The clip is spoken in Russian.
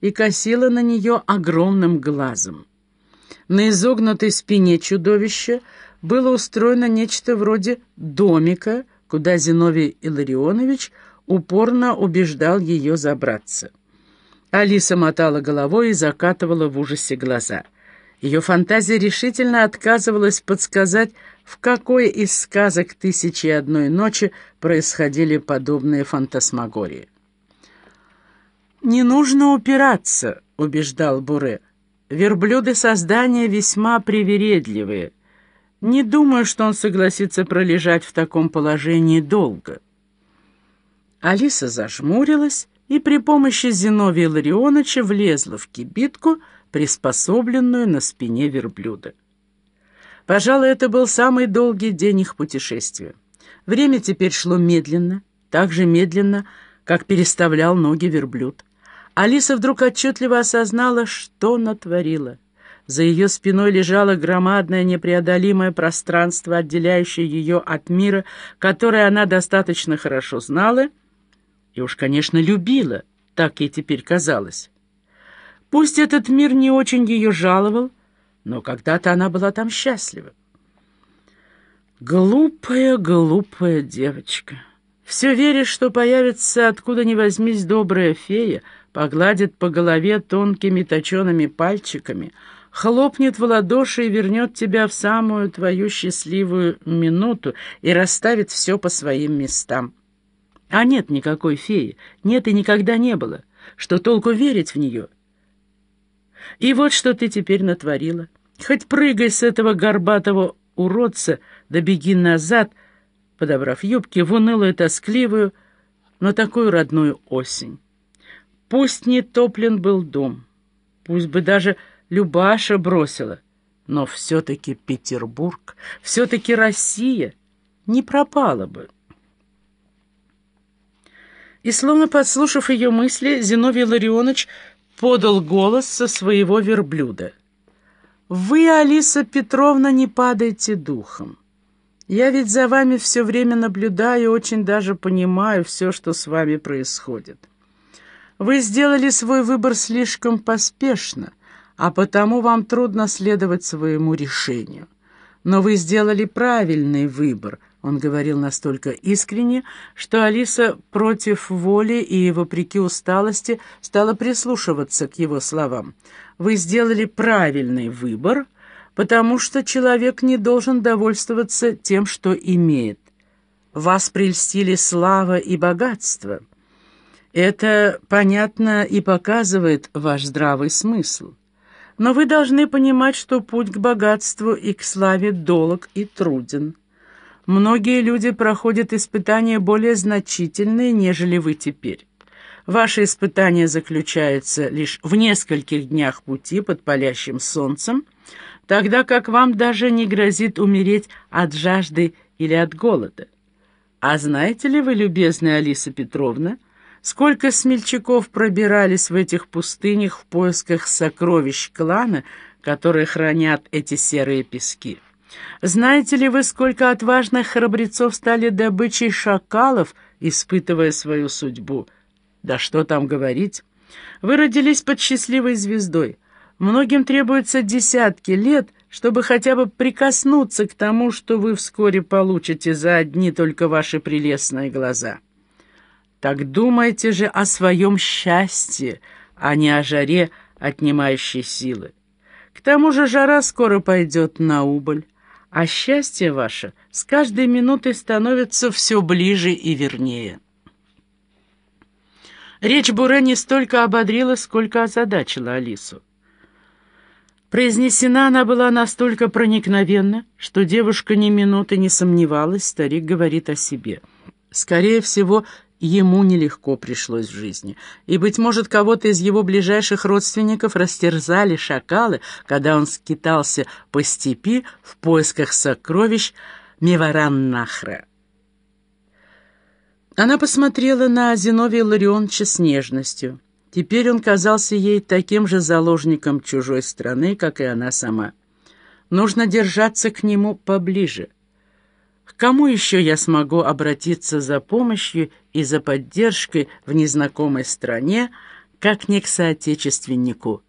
и косила на нее огромным глазом. На изогнутой спине чудовища было устроено нечто вроде домика, куда Зиновий Илларионович упорно убеждал ее забраться. Алиса мотала головой и закатывала в ужасе глаза. Ее фантазия решительно отказывалась подсказать, в какой из сказок «Тысячи и одной ночи» происходили подобные фантасмагории. «Не нужно упираться», — убеждал Буре. «Верблюды создания весьма привередливые. Не думаю, что он согласится пролежать в таком положении долго». Алиса зажмурилась и при помощи Зиновия Ларионовича влезла в кибитку, приспособленную на спине верблюда. Пожалуй, это был самый долгий день их путешествия. Время теперь шло медленно, так же медленно, как переставлял ноги верблюд. Алиса вдруг отчетливо осознала, что натворила. За ее спиной лежало громадное непреодолимое пространство, отделяющее ее от мира, которое она достаточно хорошо знала и уж, конечно, любила, так ей теперь казалось. Пусть этот мир не очень ее жаловал, но когда-то она была там счастлива. Глупая, глупая девочка. Все веришь, что появится откуда ни возьмись добрая фея, погладит по голове тонкими точеными пальчиками, хлопнет в ладоши и вернет тебя в самую твою счастливую минуту и расставит все по своим местам. А нет никакой феи, нет и никогда не было. Что толку верить в нее? И вот что ты теперь натворила. Хоть прыгай с этого горбатого уродца, да беги назад, подобрав юбки в унылую тоскливую, но такую родную осень. Пусть не топлен был дом, пусть бы даже Любаша бросила, но все-таки Петербург, все-таки Россия не пропала бы. И, словно подслушав ее мысли, Зиновий Ларионович подал голос со своего верблюда. «Вы, Алиса Петровна, не падайте духом. Я ведь за вами все время наблюдаю очень даже понимаю все, что с вами происходит. Вы сделали свой выбор слишком поспешно, а потому вам трудно следовать своему решению. Но вы сделали правильный выбор, он говорил настолько искренне, что Алиса против воли и вопреки усталости стала прислушиваться к его словам. «Вы сделали правильный выбор, потому что человек не должен довольствоваться тем, что имеет. Вас прельстили слава и богатство. Это понятно и показывает ваш здравый смысл. Но вы должны понимать, что путь к богатству и к славе долг и труден». Многие люди проходят испытания более значительные, нежели вы теперь. Ваши испытания заключаются лишь в нескольких днях пути под палящим солнцем, тогда как вам даже не грозит умереть от жажды или от голода. А знаете ли вы, любезная Алиса Петровна, сколько смельчаков пробирались в этих пустынях в поисках сокровищ клана, которые хранят эти серые пески? Знаете ли вы, сколько отважных храбрецов стали добычей шакалов, испытывая свою судьбу? Да что там говорить. Вы родились под счастливой звездой. Многим требуется десятки лет, чтобы хотя бы прикоснуться к тому, что вы вскоре получите за одни только ваши прелестные глаза. Так думайте же о своем счастье, а не о жаре, отнимающей силы. К тому же жара скоро пойдет на убыль а счастье ваше с каждой минутой становится все ближе и вернее. Речь Буре не столько ободрила, сколько озадачила Алису. Произнесена она была настолько проникновенно, что девушка ни минуты не сомневалась, старик говорит о себе. Скорее всего, ему нелегко пришлось в жизни, и, быть может, кого-то из его ближайших родственников растерзали шакалы, когда он скитался по степи в поисках сокровищ Меваран-Нахра. Она посмотрела на Зиновия Ларионовича с нежностью. Теперь он казался ей таким же заложником чужой страны, как и она сама. Нужно держаться к нему поближе. К кому еще я смогу обратиться за помощью и за поддержкой в незнакомой стране, как не к соотечественнику.